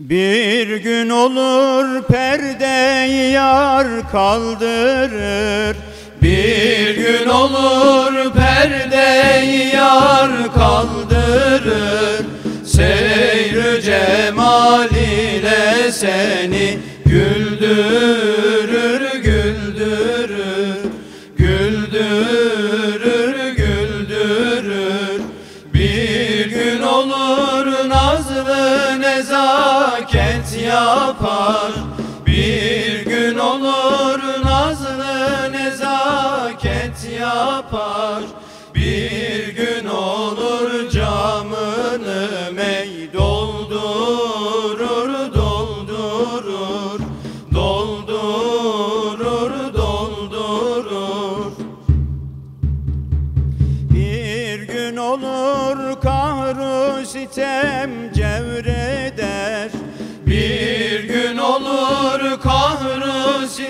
Bir gün olur perdeyi yar kaldırır. Bir gün olur perdeyi yar kaldırır. Seyrü cemal ile seni güldürür güldürür Güldürür nezaket yapar. Bir gün olur nazlı nezaket yapar. Bir gün olur camını mey doldurur doldurur Doldurur. Doldurur bir gün olur kahru sitem cevreder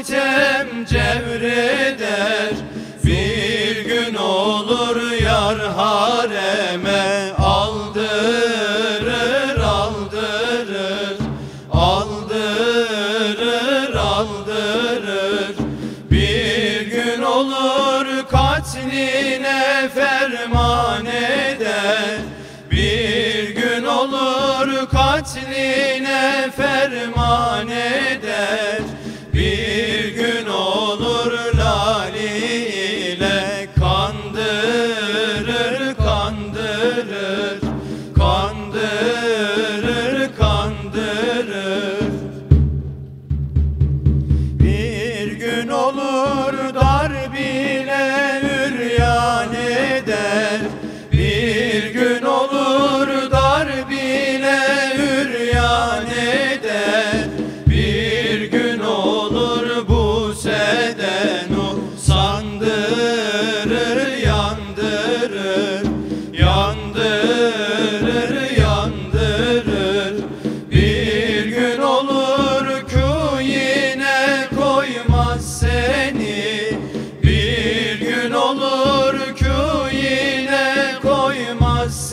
sitem cevreder Bir gün olur yar hareme. Aldırır aldırır Aldırır aldırır. Bir gün olur katline ferman eder. Bir gün olur katline ferman eder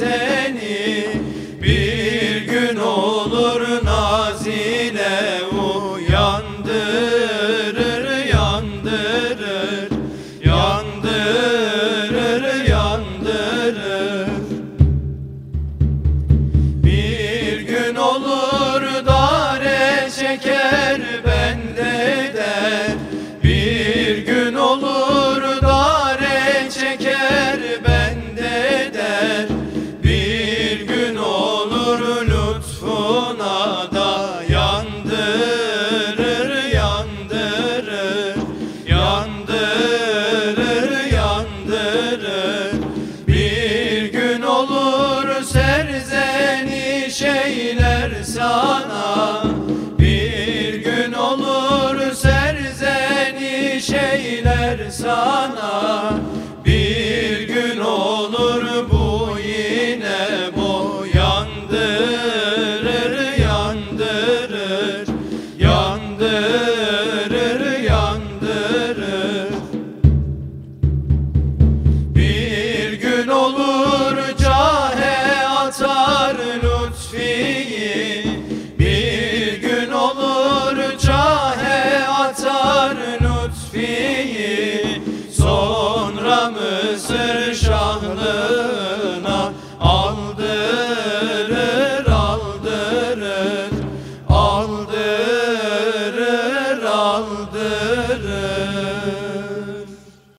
seni sana. Bir gün olur serzeni şeyler sana